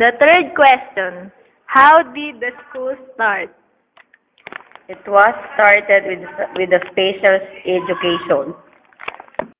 The third question, how did the school start? It was started with with the special education.